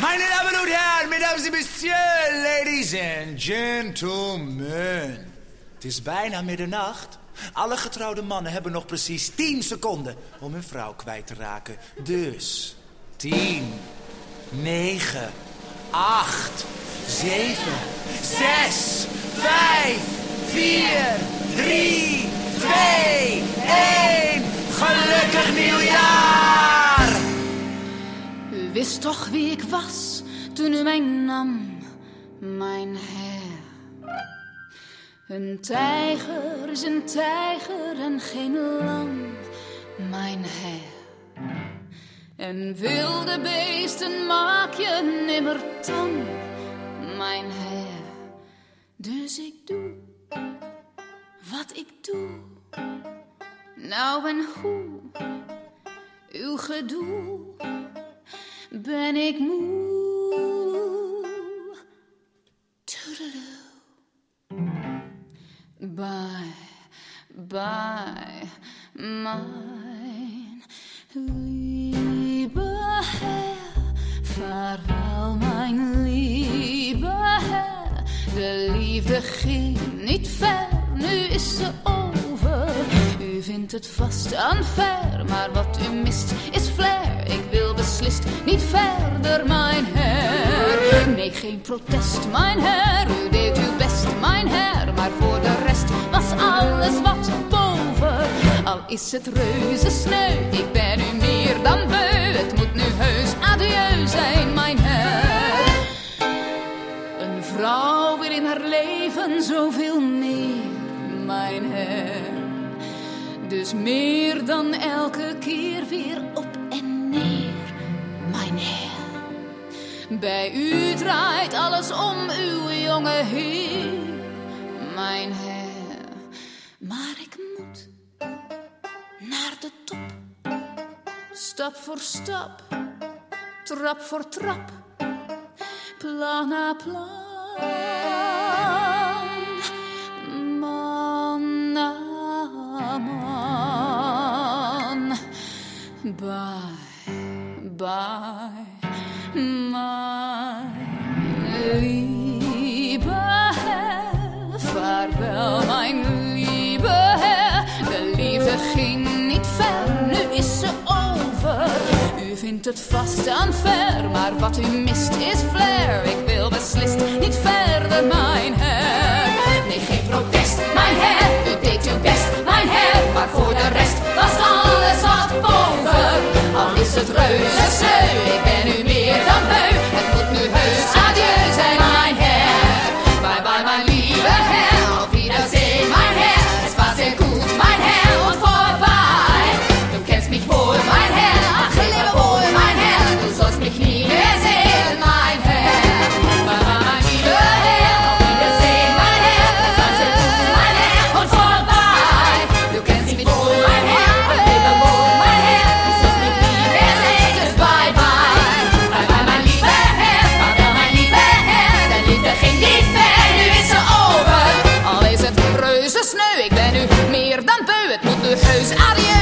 Meine Damen und Herren, mesdames et messieurs, ladies and gentlemen. Het is bijna middernacht. Alle getrouwde mannen hebben nog precies 10 seconden om hun vrouw kwijt te raken. Dus 10, 9, 8, 7, 6, 5, 4, 3, wist toch wie ik was toen u mij nam, mijn heer. Een tijger is een tijger en geen lam, mijn heer. En wilde beesten maak je nimmer tam, mijn heer. Dus ik doe wat ik doe. Nou en hoe, uw gedoe, ben ik moe. Toedeloe. Bye, bye, mijn lieve Herr. Vaarwel, mijn lieve Herr. De liefde ging niet ver, nu is ze over. U vindt het vast unfair, maar wat u mist is flair. Her. Nee, geen protest, mijn her. U deed uw best, mijn her. Maar voor de rest was alles wat boven. Al is het reuze sneu, ik ben u meer dan beu. Het moet nu heus adieu zijn, mijn her. Een vrouw wil in haar leven zoveel meer, mijn her. Dus meer dan elke keer weer op en neer, mijn heer. Bij u draait alles om uw jonge heer, mijn heer. Maar ik moet naar de top, stap voor stap, trap voor trap, plan na plan, man na man. Bye, bye, vindt het vast unfair, maar wat u mist is flair. Ik wil beslist niet verder, mijn Herr. Nee, geen protest, mijn Herr. U deed uw best, mijn Herr. Maar voor de rest was alles wat boven. Al is het reuze sneu, ik ben Out of your